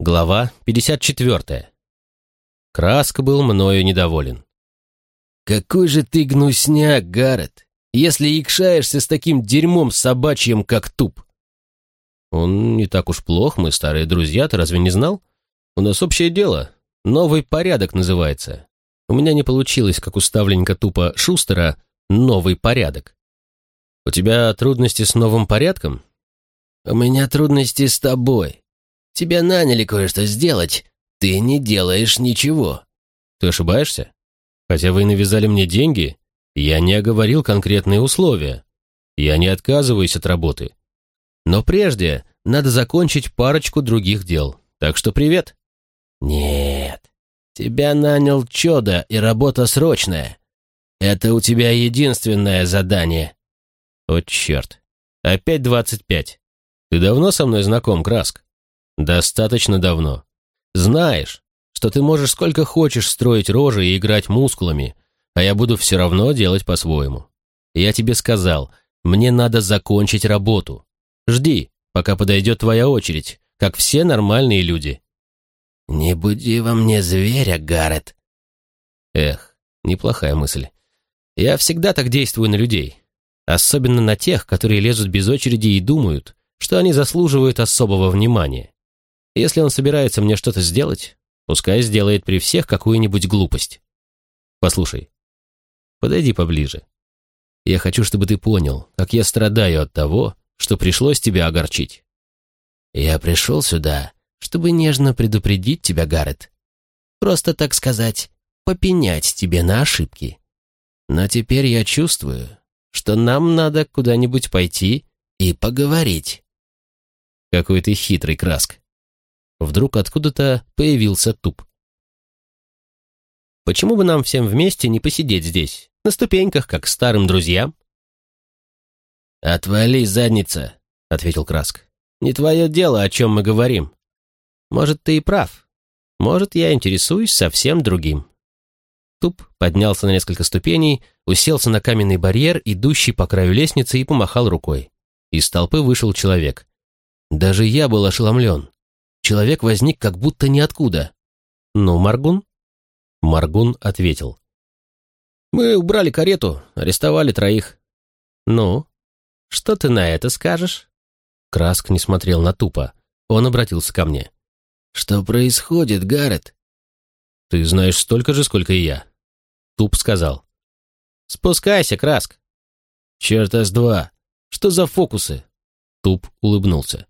Глава 54. Краска был мною недоволен. «Какой же ты гнусняк, Гаррет, если икшаешься с таким дерьмом собачьим, как туп!» «Он не так уж плох, мы старые друзья, ты разве не знал? У нас общее дело. Новый порядок называется. У меня не получилось, как у ставленника тупа Шустера, новый порядок. У тебя трудности с новым порядком?» «У меня трудности с тобой. Тебя наняли кое-что сделать. Ты не делаешь ничего». «Ты ошибаешься? Хотя вы навязали мне деньги, я не оговорил конкретные условия. Я не отказываюсь от работы. Но прежде надо закончить парочку других дел. Так что привет». «Нет, тебя нанял Чода, и работа срочная. Это у тебя единственное задание». «О, черт. Опять двадцать пять. Ты давно со мной знаком, Краск?» Достаточно давно. Знаешь, что ты можешь сколько хочешь строить рожи и играть мускулами, а я буду все равно делать по-своему. Я тебе сказал, мне надо закончить работу. Жди, пока подойдет твоя очередь, как все нормальные люди. Не буди во мне зверя, Гаррет. Эх, неплохая мысль. Я всегда так действую на людей. Особенно на тех, которые лезут без очереди и думают, что они заслуживают особого внимания. Если он собирается мне что-то сделать, пускай сделает при всех какую-нибудь глупость. Послушай, подойди поближе. Я хочу, чтобы ты понял, как я страдаю от того, что пришлось тебя огорчить. Я пришел сюда, чтобы нежно предупредить тебя, Гаррет. Просто, так сказать, попенять тебе на ошибки. Но теперь я чувствую, что нам надо куда-нибудь пойти и поговорить. Какой ты хитрый, Краск. Вдруг откуда-то появился туп. Почему бы нам всем вместе не посидеть здесь, на ступеньках, как старым друзьям? «Отвали, задница», — ответил Краск. «Не твое дело, о чем мы говорим. Может, ты и прав. Может, я интересуюсь совсем другим». Туп поднялся на несколько ступеней, уселся на каменный барьер, идущий по краю лестницы, и помахал рукой. Из толпы вышел человек. Даже я был ошеломлен. Человек возник как будто ниоткуда. «Ну, Маргун?» Маргун ответил. «Мы убрали карету, арестовали троих». «Ну, что ты на это скажешь?» Краск не смотрел на тупо. Он обратился ко мне. «Что происходит, Гаррет?» «Ты знаешь столько же, сколько и я». Туп сказал. «Спускайся, Краск». «Черта с два. Что за фокусы?» Туп улыбнулся.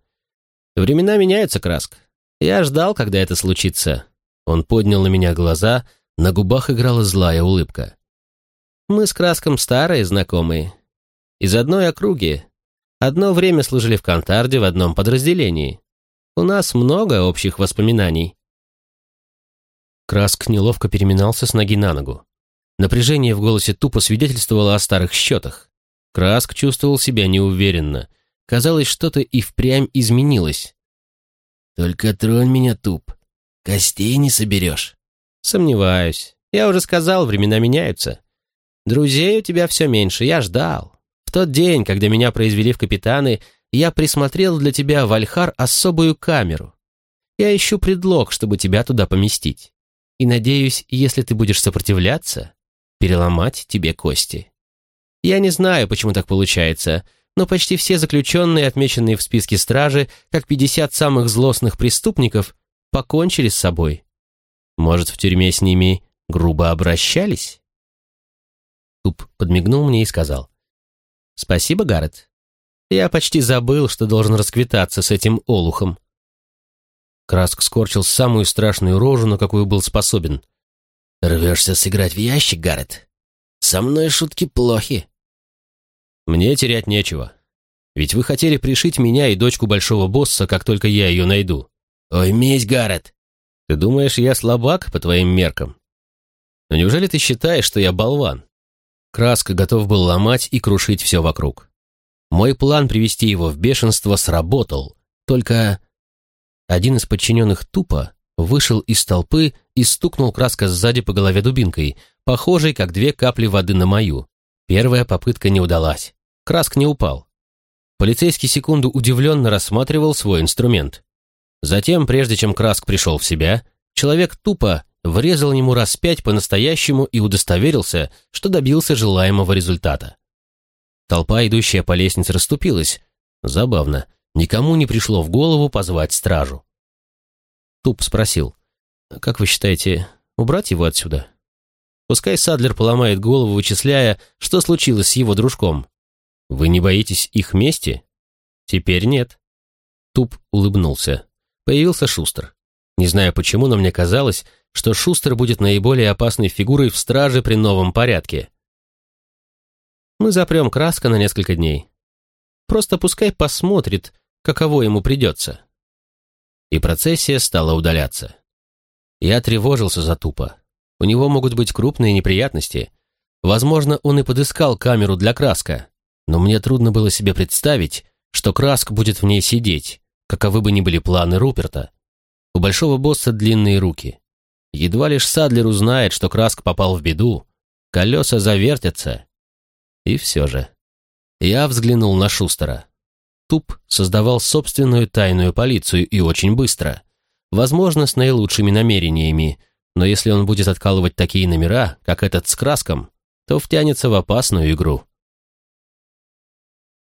«Времена меняются, Краск. Я ждал, когда это случится. Он поднял на меня глаза, на губах играла злая улыбка. Мы с Краском старые знакомые. Из одной округи. Одно время служили в Кантарде в одном подразделении. У нас много общих воспоминаний. Краск неловко переминался с ноги на ногу. Напряжение в голосе тупо свидетельствовало о старых счетах. Краск чувствовал себя неуверенно. Казалось, что-то и впрямь изменилось. Только тронь меня, туп. Костей не соберешь. Сомневаюсь. Я уже сказал, времена меняются. Друзей у тебя все меньше, я ждал. В тот день, когда меня произвели в капитаны, я присмотрел для тебя в Альхар особую камеру. Я ищу предлог, чтобы тебя туда поместить. И надеюсь, если ты будешь сопротивляться, переломать тебе кости. Я не знаю, почему так получается, но почти все заключенные, отмеченные в списке стражи, как 50 самых злостных преступников, покончили с собой. Может, в тюрьме с ними грубо обращались? Туп подмигнул мне и сказал. «Спасибо, Гаррет. Я почти забыл, что должен расквитаться с этим олухом». Краск скорчил самую страшную рожу, на какую был способен. «Рвешься сыграть в ящик, Гаррет? Со мной шутки плохи». Мне терять нечего. Ведь вы хотели пришить меня и дочку большого босса, как только я ее найду. Ой, месть, Гаррет. Ты думаешь, я слабак по твоим меркам? Но неужели ты считаешь, что я болван? Краска готов был ломать и крушить все вокруг. Мой план привести его в бешенство сработал, только один из подчиненных тупо вышел из толпы и стукнул Краска сзади по голове дубинкой, похожей, как две капли воды на мою. Первая попытка не удалась. Краск не упал. Полицейский секунду удивленно рассматривал свой инструмент. Затем, прежде чем Краск пришел в себя, человек тупо врезал ему раз пять по-настоящему и удостоверился, что добился желаемого результата. Толпа, идущая по лестнице, расступилась. Забавно, никому не пришло в голову позвать стражу. Туп спросил, «Как вы считаете, убрать его отсюда?» Пускай Садлер поломает голову, вычисляя, что случилось с его дружком. Вы не боитесь их мести? Теперь нет. Туп улыбнулся. Появился Шустер. Не знаю почему, но мне казалось, что Шустер будет наиболее опасной фигурой в страже при новом порядке. Мы запрем Краска на несколько дней. Просто пускай посмотрит, каково ему придется. И процессия стала удаляться. Я тревожился за Тупа. У него могут быть крупные неприятности. Возможно, он и подыскал камеру для Краска, но мне трудно было себе представить, что Краск будет в ней сидеть, каковы бы ни были планы Руперта. У большого босса длинные руки. Едва лишь Садлер узнает, что Краск попал в беду, колеса завертятся. И все же. Я взглянул на Шустера. Туп создавал собственную тайную полицию и очень быстро. Возможно, с наилучшими намерениями, но если он будет откалывать такие номера, как этот с Краском, то втянется в опасную игру.